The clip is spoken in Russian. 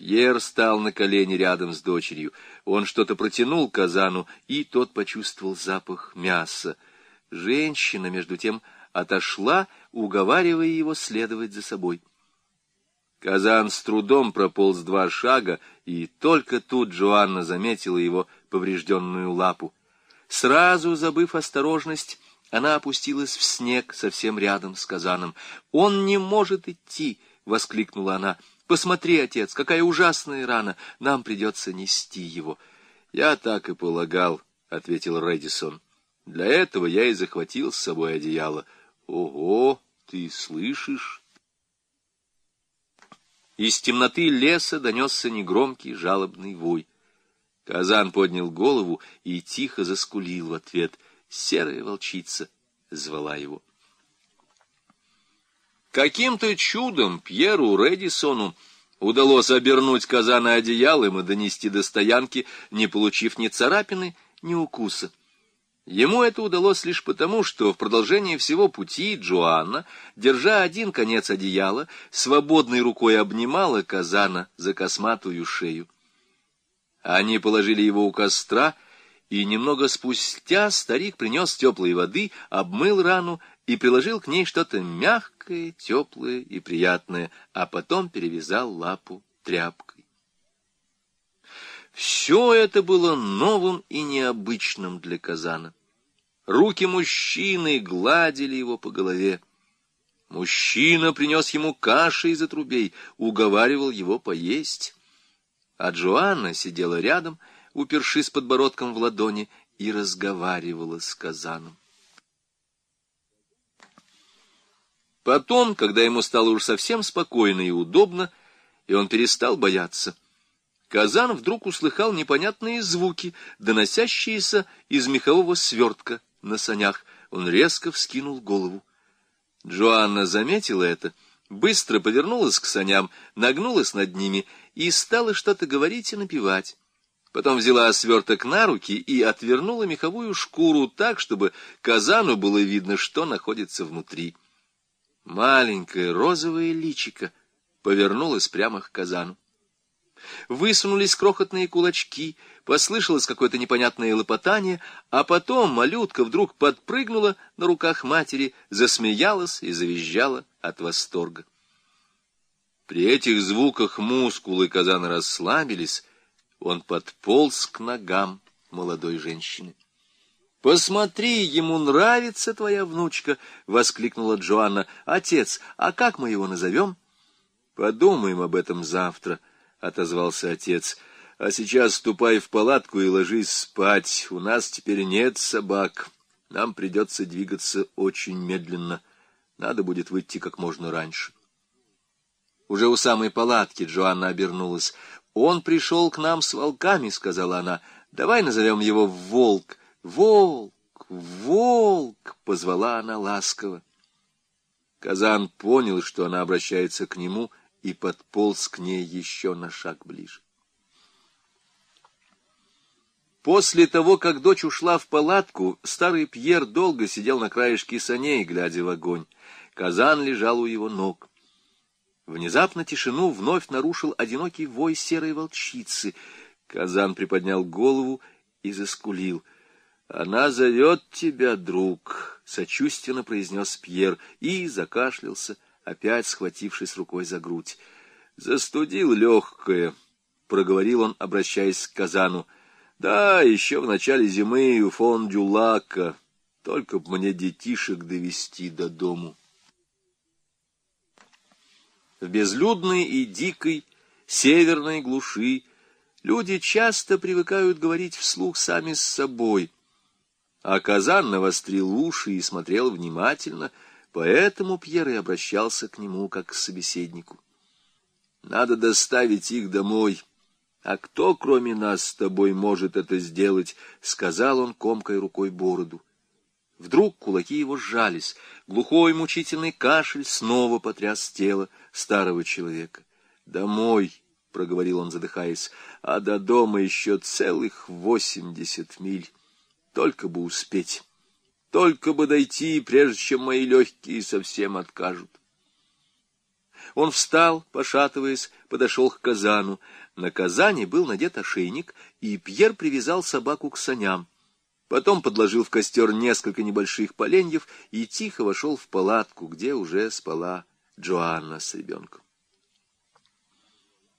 Пьер стал на колени рядом с дочерью. Он что-то протянул казану, и тот почувствовал запах мяса. Женщина, между тем, отошла, уговаривая его следовать за собой. Казан с трудом прополз два шага, и только тут Джоанна заметила его поврежденную лапу. Сразу забыв осторожность, она опустилась в снег совсем рядом с казаном. «Он не может идти!» — воскликнула она. «Посмотри, отец, какая ужасная рана! Нам придется нести его!» «Я так и полагал», — ответил Редисон. «Для этого я и захватил с собой одеяло». «Ого, ты слышишь?» Из темноты леса донесся негромкий жалобный вой. Казан поднял голову и тихо заскулил в ответ. Серая волчица звала его. Каким-то чудом Пьеру Редисону удалось обернуть казана одеялом и донести до стоянки, не получив ни царапины, ни укуса. Ему это удалось лишь потому, что в продолжении всего пути Джоанна, держа один конец одеяла, свободной рукой обнимала казана за косматую шею. Они положили его у костра, и немного спустя старик принес теплой воды, обмыл рану и приложил к ней что-то мягкое, теплое и приятное, а потом перевязал лапу тряпкой. Все это было новым и необычным для казана. Руки мужчины гладили его по голове. Мужчина принес ему каши из отрубей, уговаривал его поесть а Джоанна сидела рядом, упершись подбородком в ладони, и разговаривала с Казаном. Потом, когда ему стало уж совсем спокойно и удобно, и он перестал бояться, Казан вдруг услыхал непонятные звуки, доносящиеся из мехового свертка на санях. Он резко вскинул голову. Джоанна заметила это — быстро повернулась к саням, нагнулась над ними и стала что-то говорить и напевать. Потом взяла сверток на руки и отвернула меховую шкуру так, чтобы казану было видно, что находится внутри. Маленькое розовое личико повернулось прямо к казану. Высунулись крохотные кулачки, послышалось какое-то непонятное лопотание, а потом малютка вдруг подпрыгнула на руках матери, засмеялась и завизжала от восторга. При этих звуках мускулы казана расслабились, он подполз к ногам молодой женщины. «Посмотри, ему нравится твоя внучка!» — воскликнула Джоанна. «Отец, а как мы его назовем?» «Подумаем об этом завтра», — отозвался отец. «А сейчас ступай в палатку и ложись спать. У нас теперь нет собак. Нам придется двигаться очень медленно. Надо будет выйти как можно раньше». Уже у самой палатки Джоанна обернулась. «Он пришел к нам с волками», — сказала она. «Давай назовем его Волк». «Волк! Волк!» — позвала она ласково. Казан понял, что она обращается к нему, и подполз к ней еще на шаг ближе. После того, как дочь ушла в палатку, старый Пьер долго сидел на краешке саней, глядя в огонь. Казан лежал у его ног. Внезапно тишину вновь нарушил одинокий вой серой волчицы. Казан приподнял голову и заскулил. «Она зовет тебя, друг», — сочувственно произнес Пьер и закашлялся, опять схватившись рукой за грудь. «Застудил легкое», — проговорил он, обращаясь к Казану. «Да, еще в начале зимы у фон Дюлака, только б мне детишек довести до дому» в безлюдной и дикой северной глуши люди часто привыкают говорить вслух сами с собой. А Казан навострил уши и смотрел внимательно, поэтому Пьер и обращался к нему как к собеседнику. «Надо доставить их домой». «А кто, кроме нас, с тобой может это сделать?» — сказал он, комкой рукой бороду. Вдруг кулаки его сжались, глухой мучительный кашель снова потряс тело старого человека. «Домой!» — проговорил он, задыхаясь, — «а до дома еще целых восемьдесят миль. Только бы успеть, только бы дойти, прежде чем мои легкие совсем откажут». Он встал, пошатываясь, подошел к казану. На казане был надет ошейник, и Пьер привязал собаку к саням. Потом подложил в костер несколько небольших поленьев и тихо вошел в палатку, где уже спала Джоанна с ребенком.